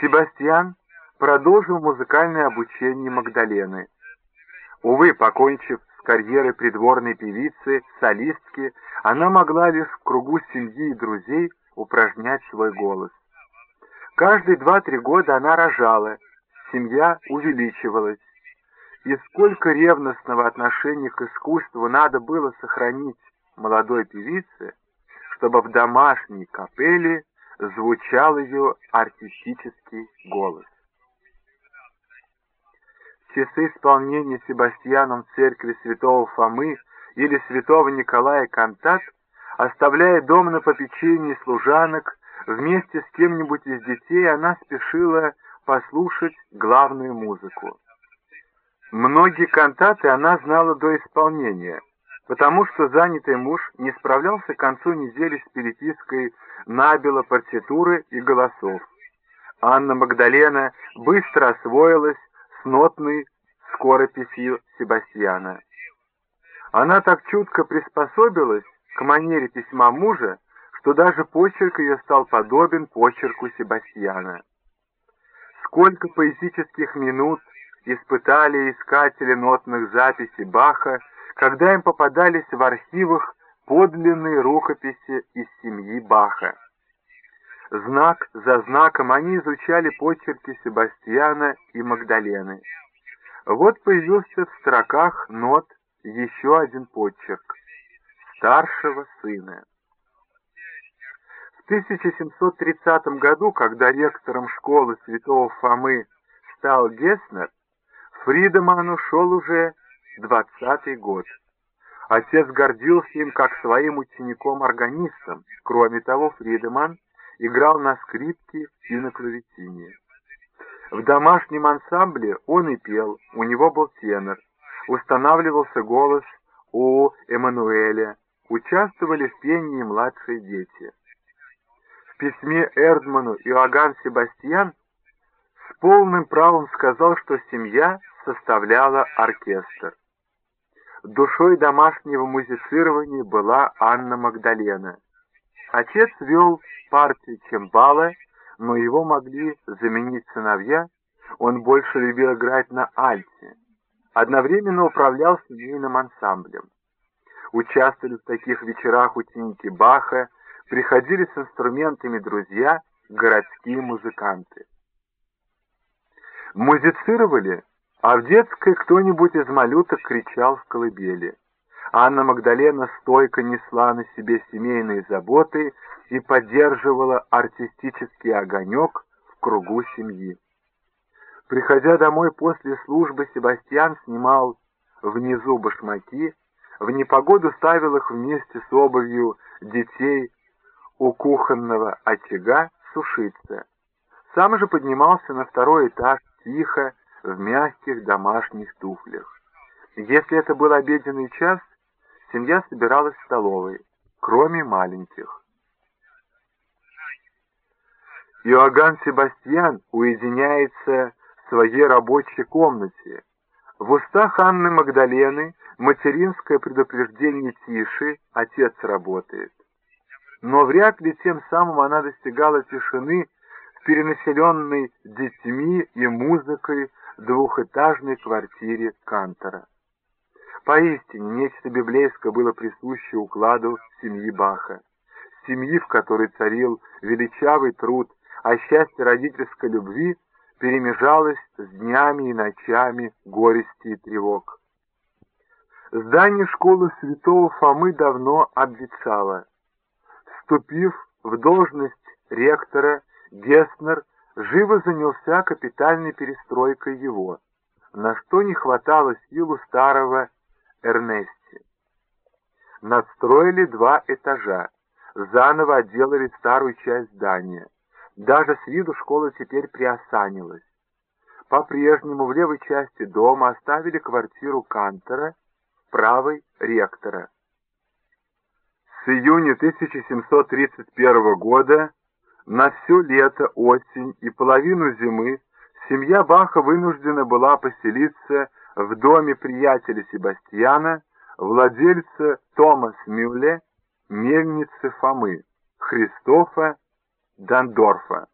Себастьян продолжил музыкальное обучение Магдалены. Увы, покончив с карьерой придворной певицы, солистки, она могла лишь в кругу семьи и друзей упражнять свой голос. Каждые два-три года она рожала, семья увеличивалась. И сколько ревностного отношения к искусству надо было сохранить молодой певице, чтобы в домашней капелле звучал ее артистический голос. Часы исполнения Себастьяном церкви святого Фомы или святого Николая Кантат, оставляя дом на попечении служанок, вместе с кем-нибудь из детей она спешила послушать главную музыку. Многие кантаты она знала до исполнения, потому что занятый муж не справлялся к концу недели с перепиской набело партитуры и голосов. Анна Магдалена быстро освоилась с нотной скорописью Себастьяна. Она так чутко приспособилась к манере письма мужа, что даже почерк ее стал подобен почерку Себастьяна. Сколько поэтических минут испытали искатели нотных записей Баха, когда им попадались в архивах подлинные рукописи из семьи Баха. Знак за знаком они изучали почерки Себастьяна и Магдалены. Вот появился в строках нот еще один почерк старшего сына. В 1730 году, когда ректором школы святого Фомы стал Геснер, Фридеман ушел уже двадцатый год. Отец гордился им как своим учеником-органистом. Кроме того, Фридеман играл на скрипке и на клавесине. В домашнем ансамбле он и пел, у него был тенор, устанавливался голос у Эммануэля, участвовали в пении младшие дети. В письме Эрдману Иоганн Себастьян с полным правом сказал, что семья составляла оркестр. Душой домашнего музицирования была Анна Магдалена. Отец вел партию чембала, но его могли заменить сыновья, он больше любил играть на альте. Одновременно управлял семейным ансамблем. Участвовали в таких вечерах ученики Баха, приходили с инструментами друзья, городские музыканты. Музицировали, а в детской кто-нибудь из малюток кричал в колыбели. Анна Магдалена стойко несла на себе семейные заботы и поддерживала артистический огонек в кругу семьи. Приходя домой после службы, Себастьян снимал внизу башмаки, в непогоду ставил их вместе с обувью детей у кухонного очага сушиться. Сам же поднимался на второй этаж тихо, в мягких домашних туфлях. Если это был обеденный час, семья собиралась в столовой, кроме маленьких. Иоганн Себастьян уединяется в своей рабочей комнате. В устах Анны Магдалены материнское предупреждение тише, отец работает. Но вряд ли тем самым она достигала тишины перенаселенной детьми и музыкой двухэтажной квартире Кантора. Поистине, нечто библейское было присуще укладу семьи Баха, семьи, в которой царил величавый труд, а счастье родительской любви перемежалось с днями и ночами горести и тревог. Здание школы святого Фомы давно обветшало. Вступив в должность ректора, Геснер живо занялся капитальной перестройкой его, на что не хватало силу старого Эрнести. Надстроили два этажа, заново отделали старую часть здания. Даже с виду школа теперь приосанилась. По-прежнему в левой части дома оставили квартиру Кантера, правой — ректора. С июня 1731 года на все лето, осень и половину зимы семья Баха вынуждена была поселиться в доме приятеля Себастьяна, владельца Томас Мюлле, мельницы Фомы, Христофа Дандорфа.